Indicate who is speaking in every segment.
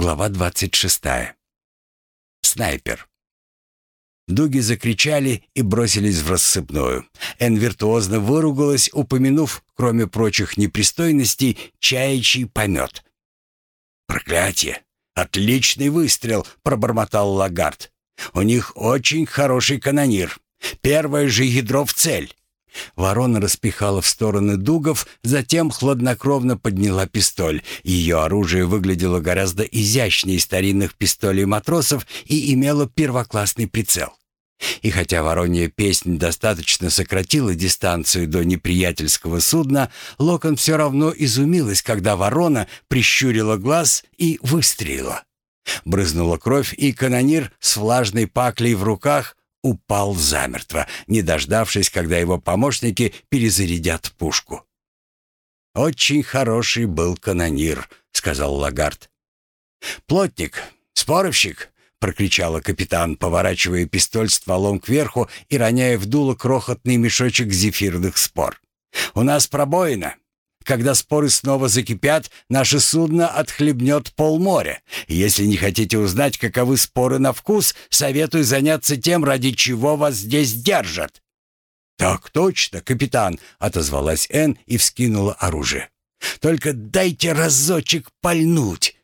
Speaker 1: Глава 26. Снайпер. Дуги закричали и бросились в рассыпную. Эн виртуозно выругалась, упомянув, кроме прочих непристойностей, чаячий помет. «Проклятие! Отличный выстрел!» — пробормотал Лагард. «У них очень хороший канонир. Первое же ядро в цель. Ворона распихала в стороны дугов, затем хладнокровно подняла пистоль. Ее оружие выглядело гораздо изящнее старинных пистолей матросов и имело первоклассный прицел. И хотя воронья песнь достаточно сократила дистанцию до неприятельского судна, Локон все равно изумилась, когда ворона прищурила глаз и выстрелила. Брызнула кровь, и канонир с влажной паклей в руках упал замертво, не дождавшись, когда его помощники перезарядят пушку. «Очень хороший был канонир», — сказал Лагард. «Плотник, споровщик», — прокричала капитан, поворачивая пистоль стволом кверху и роняя в дуло крохотный мешочек зефирных спор. «У нас пробоина. Когда споры снова закипят, наше судно отхлебнет полморя. Если не хотите узнать, каковы споры на вкус, советую заняться тем, ради чего вас здесь держат». «Так точно, капитан», — отозвалась Энн и вскинула оружие. «Только дайте разочек пальнуть».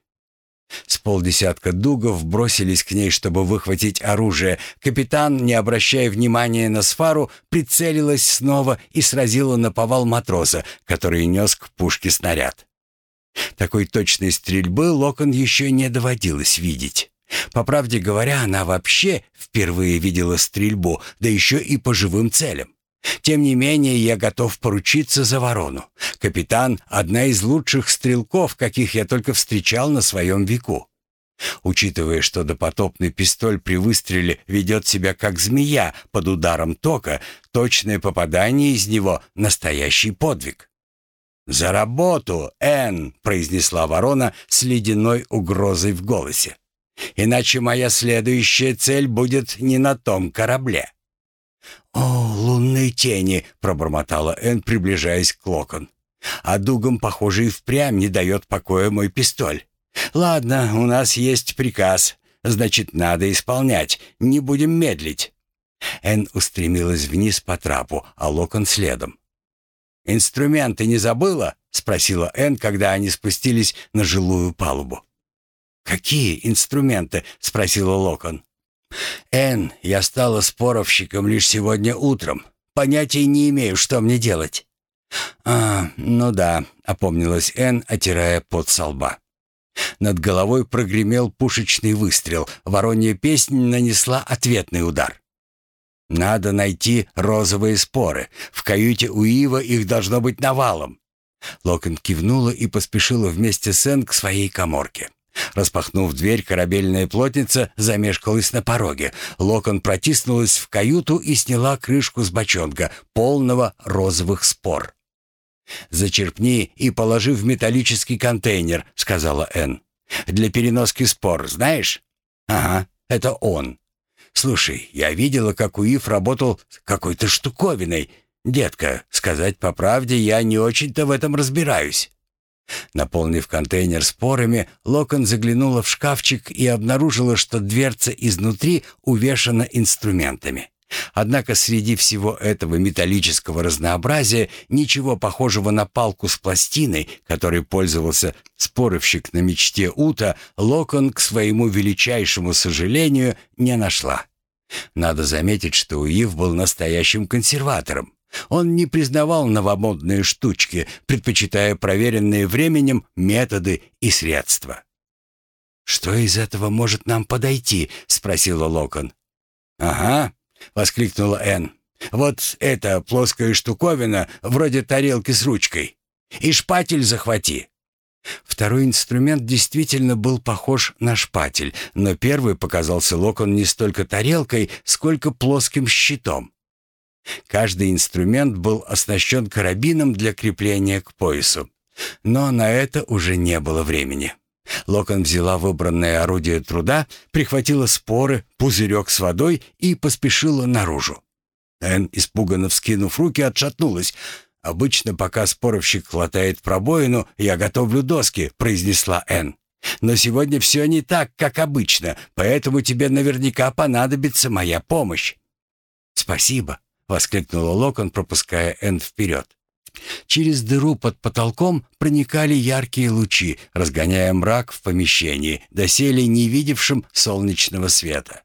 Speaker 1: С полдесятка дугов бросились к ней, чтобы выхватить оружие. Капитан, не обращая внимания на сфару, прицелилась снова и сразила на повал матроса, который нес к пушке снаряд. Такой точной стрельбы Локон еще не доводилось видеть. По правде говоря, она вообще впервые видела стрельбу, да еще и по живым целям. Тем не менее, я готов поручиться за ворону. Капитан — одна из лучших стрелков, каких я только встречал на своем веку. Учитывая, что допотопный пистоль при выстреле ведет себя как змея под ударом тока, точное попадание из него — настоящий подвиг. «За работу, Энн!» — произнесла ворона с ледяной угрозой в голосе. «Иначе моя следующая цель будет не на том корабле». «О, лунные тени!» — пробормотала Энн, приближаясь к Локон. «А дугам, похоже, и впрямь не дает покоя мой пистоль. Ладно, у нас есть приказ. Значит, надо исполнять. Не будем медлить». Энн устремилась вниз по трапу, а Локон следом. «Инструменты не забыла?» — спросила Энн, когда они спустились на жилую палубу. «Какие инструменты?» — спросила Локон. «Энн, я стала споровщиком лишь сегодня утром. Понятия не имею, что мне делать». «А, ну да», — опомнилась Энн, отирая пот со лба. Над головой прогремел пушечный выстрел. Воронья песнь нанесла ответный удар. «Надо найти розовые споры. В каюте у Ива их должно быть навалом». Локон кивнула и поспешила вместе с Энн к своей коморке. Распахнув дверь, корабельная плотница замешкалась на пороге. Локон протиснулась в каюту и сняла крышку с бочонка, полного розовых спор. «Зачерпни и положи в металлический контейнер», — сказала Энн. «Для переноски спор, знаешь?» «Ага, это он. Слушай, я видела, как Уив работал с какой-то штуковиной. Детка, сказать по правде, я не очень-то в этом разбираюсь». Наполнив контейнер спорами, Локон заглянула в шкафчик и обнаружила, что дверца изнутри увешана инструментами. Однако среди всего этого металлического разнообразия ничего похожего на палку с пластиной, которой пользовался споровщик на мечте Ута, Локон, к своему величайшему сожалению, не нашла. Надо заметить, что Уив был настоящим консерватором. Он не признавал новомодные штучки, предпочитая проверенные временем методы и средства. «Что из этого может нам подойти?» — спросила Локон. «Ага», — воскликнула Энн. «Вот эта плоская штуковина, вроде тарелки с ручкой. И шпатель захвати». Второй инструмент действительно был похож на шпатель, но первый показался Локон не столько тарелкой, сколько плоским щитом. Каждый инструмент был оснащен карабином для крепления к поясу. Но на это уже не было времени. Локон взяла выбранное орудие труда, прихватила споры, пузырек с водой и поспешила наружу. Энн, испуганно вскинув руки, отшатнулась. «Обычно, пока споровщик хватает пробоину, я готовлю доски», — произнесла Энн. Но сегодня все не так, как обычно, поэтому тебе наверняка понадобится моя помощь». «Спасибо», — воскликнула Локон, пропуская Энн вперед. Через дыру под потолком проникали яркие лучи, разгоняя мрак в помещении, доселе не видевшим солнечного света.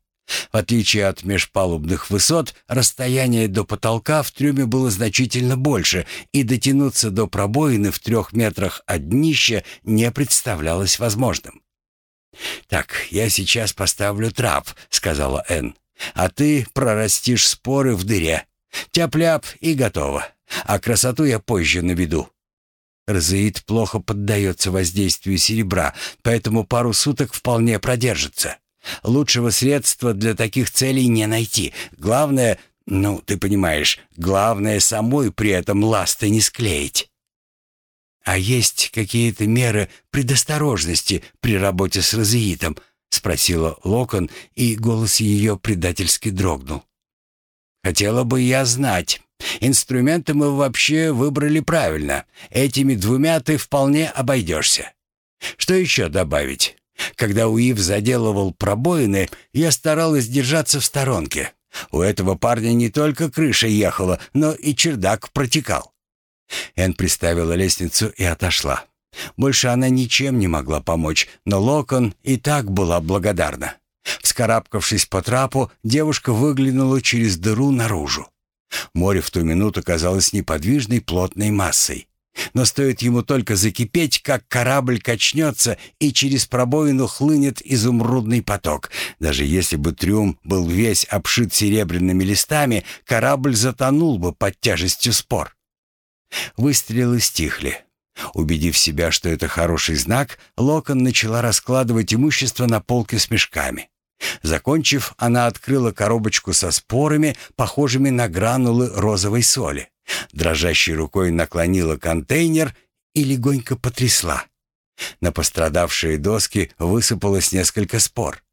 Speaker 1: В отличие от межпалубных высот, расстояние до потолка в трюме было значительно больше, и дотянуться до пробоины в трех метрах от днища не представлялось возможным. «Так, я сейчас поставлю трап», — сказала Энн. «А ты прорастишь споры в дыре. Тяп-ляп и готово. А красоту я позже наведу». Розеид плохо поддается воздействию серебра, поэтому пару суток вполне продержится. Лучшего средства для таких целей не найти. Главное, ну, ты понимаешь, главное самой при этом ласты не склеить. А есть какие-то меры предосторожности при работе с розеитом? спросила Локон, и голос ее предательски дрогнул. Хотела бы я знать. Инструменты мы вообще выбрали правильно. Этими двумя ты вполне обойдешься. Что еще добавить? Когда Уив заделывал пробоины, я старалась держаться в сторонке. У этого парня не только крыша ехала, но и чердак протекал. Эн приставила лестницу и отошла. Больше она ничем не могла помочь, но Локон и так была благодарна. Вскарабкавшись по трапу, девушка выглянула через дыру наружу. Море в ту минуту казалось неподвижной плотной массой. Но стоит ему только закипеть, как корабль качнется, и через пробоину хлынет изумрудный поток. Даже если бы трюм был весь обшит серебряными листами, корабль затонул бы под тяжестью спор. Выстрелы стихли. Убедив себя, что это хороший знак, Локон начала раскладывать имущество на полке с мешками. Закончив, она открыла коробочку со спорами, похожими на гранулы розовой соли. Дрожащей рукой наклонила контейнер и легонько потрясла. На пострадавшие доски высыпалось несколько спор.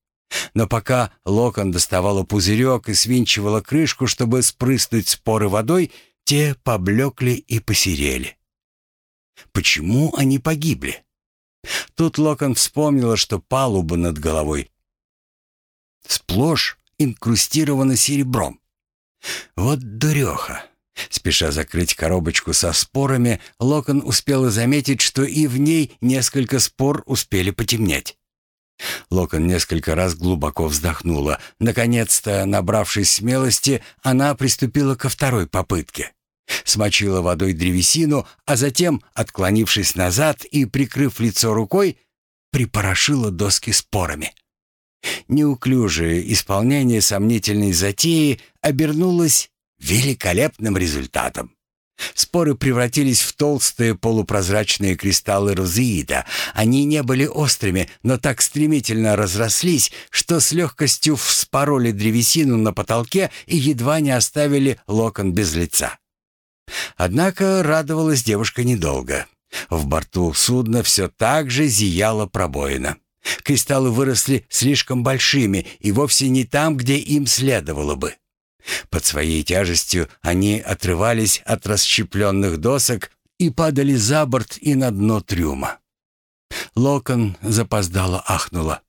Speaker 1: Но пока Локон доставала пузырек и свинчивала крышку, чтобы спрыснуть споры водой, те поблекли и посерели. Почему они погибли? Тут Локон вспомнила, что палуба над головой сплошь инкрустирована серебром. Вот дуреха. Спеша закрыть коробочку со спорами, Локон успела заметить, что и в ней несколько спор успели потемнеть. Локон несколько раз глубоко вздохнула. Наконец-то, набравшись смелости, она приступила ко второй попытке. Смочила водой древесину, а затем, отклонившись назад и прикрыв лицо рукой, припорошила доски спорами. Неуклюжее исполнение сомнительной затеи обернулось великолепным результатом. Споры превратились в толстые полупрозрачные кристаллы розеида. Они не были острыми, но так стремительно разрослись, что с легкостью вспороли древесину на потолке и едва не оставили локон без лица. Однако радовалась девушка недолго. В борту судна все так же зияла пробоина. Кристаллы выросли слишком большими и вовсе не там, где им следовало бы. Под своей тяжестью они отрывались от расщепленных досок и падали за борт и на дно трюма. Локон запоздало ахнула.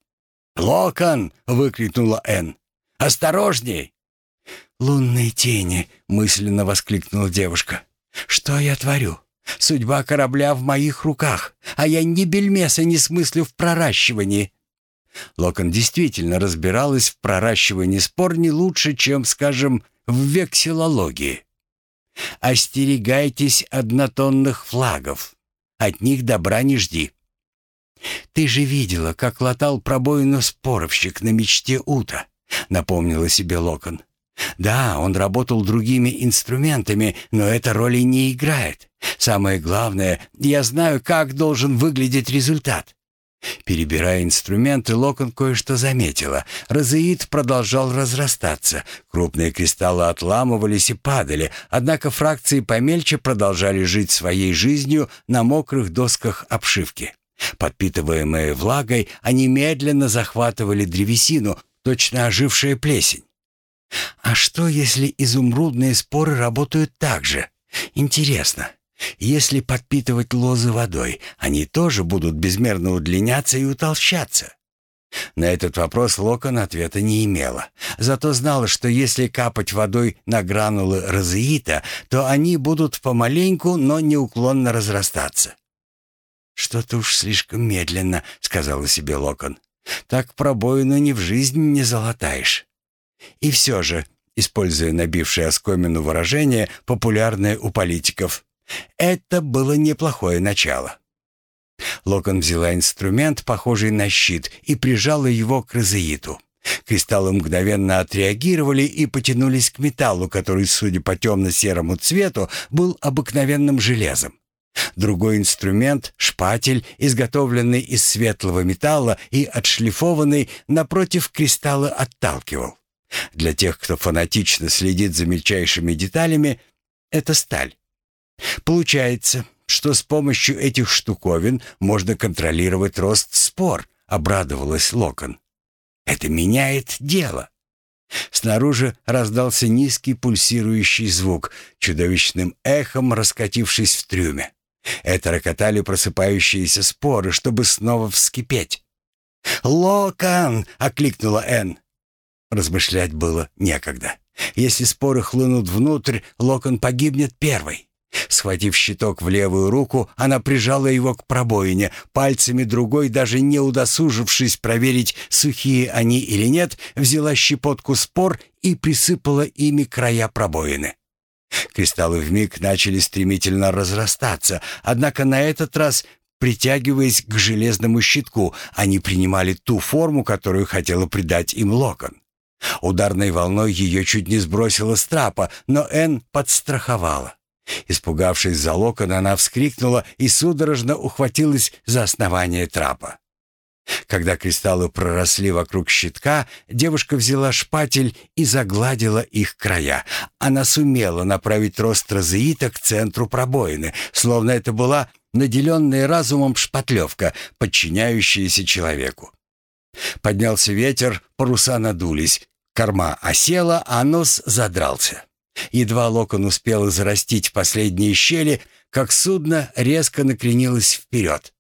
Speaker 1: «Локон!» — выкрикнула Энн. «Осторожней!» «Лунные тени!» — мысленно воскликнула девушка. «Что я творю? Судьба корабля в моих руках, а я ни бельмеса не смыслю в проращивании. Локон действительно разбиралась в проращивании спор не лучше, чем, скажем, в вексилологии. «Остерегайтесь однотонных флагов. От них добра не жди». «Ты же видела, как латал пробоину споровщик на мечте Ута», — напомнила себе Локон. «Да, он работал другими инструментами, но это роли не играет. Самое главное, я знаю, как должен выглядеть результат. Перебирая инструменты, Локон кое-что заметила. Розеид продолжал разрастаться. Крупные кристаллы отламывались и падали, однако фракции помельче продолжали жить своей жизнью на мокрых досках обшивки. Подпитываемые влагой, они медленно захватывали древесину, точно ожившая плесень. А что, если изумрудные споры работают так же? Интересно. Если подпитывать лозы водой, они тоже будут безмерно удлиняться и утолщаться. На этот вопрос Локон ответа не имела. Зато знала, что если капать водой на гранулы розеита, то они будут помаленьку, но неуклонно разрастаться. «Что-то уж слишком медленно», — сказала себе Локон. «Так пробоину ни в жизнь не залатаешь». И все же, используя набившее оскомину выражение, популярное у политиков, это было неплохое начало. Локон взяла инструмент, похожий на щит, и прижала его к розеиту. Кристаллы мгновенно отреагировали и потянулись к металлу, который, судя по темно-серому цвету, был обыкновенным железом. Другой инструмент, шпатель, изготовленный из светлого металла и отшлифованный, напротив кристалла отталкивал. Для тех, кто фанатично следит за мельчайшими деталями, это сталь. Получается, что с помощью этих штуковин можно контролировать рост спор, обрадовалась Локон. Это меняет дело. Снаружи раздался низкий пульсирующий звук, чудовищным эхом раскатившись в трюме. Это рокотали просыпающиеся споры, чтобы снова вскипеть. «Локон!» — окликнула Энн. Размышлять было некогда. Если споры хлынут внутрь, Локон погибнет первой. Схватив щиток в левую руку, она прижала его к пробоине, пальцами другой, даже не удосужившись проверить, сухие они или нет, взяла щепотку спор и присыпала ими края пробоины. Кристаллы вмиг начали стремительно разрастаться, однако на этот раз, притягиваясь к железному щитку, они принимали ту форму, которую хотела придать им локон. Ударной волной ее чуть не сбросило с трапа, но Энн подстраховала. Испугавшись за локон, она вскрикнула и судорожно ухватилась за основание трапа. Когда кристаллы проросли вокруг щитка, девушка взяла шпатель и загладила их края. Она сумела направить рост розеита к центру пробоины, словно это была наделенная разумом шпатлевка, подчиняющаяся человеку. Поднялся ветер, паруса надулись, корма осела, а нос задрался. Едва Локон успел зарастить последние щели, как судно резко накренилось вперед.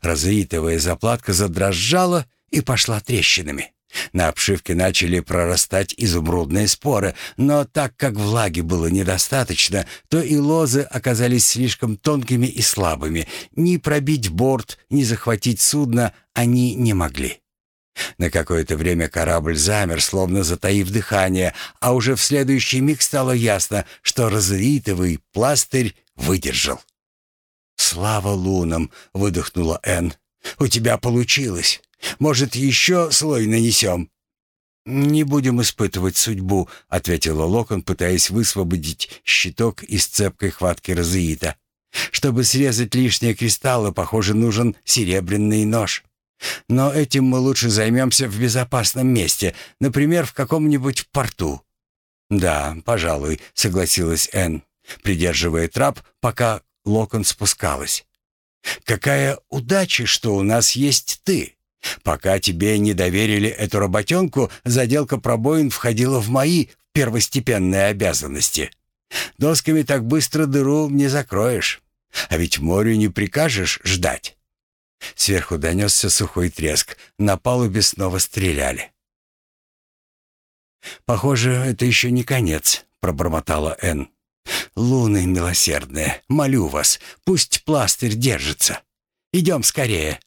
Speaker 1: Розеитовая заплатка задрожала и пошла трещинами. На обшивке начали прорастать изумрудные споры, но так как влаги было недостаточно, то и лозы оказались слишком тонкими и слабыми. Ни пробить борт, ни захватить судно они не могли. На какое-то время корабль замер, словно затаив дыхание, а уже в следующий миг стало ясно, что розеитовый пластырь выдержал. «Слава лунам!» — выдохнула Энн. «У тебя получилось. Может, еще слой нанесем?» «Не будем испытывать судьбу», — ответила Локон, пытаясь высвободить щиток из цепкой хватки розеита. «Чтобы срезать лишние кристаллы, похоже, нужен серебряный нож». Но этим мы лучше займемся в безопасном месте, например, в каком-нибудь порту». «Да, пожалуй», — согласилась Энн, придерживая трап, пока Локон спускалась. «Какая удача, что у нас есть ты. Пока тебе не доверили эту работенку, заделка пробоин входила в мои первостепенные обязанности. Досками так быстро дыру не закроешь. А ведь морю не прикажешь ждать». Сверху донесся сухой треск. На палубе снова стреляли. «Похоже, это еще не конец», — пробормотала Энн. «Луны милосердные, молю вас, пусть пластырь держится. Идем скорее».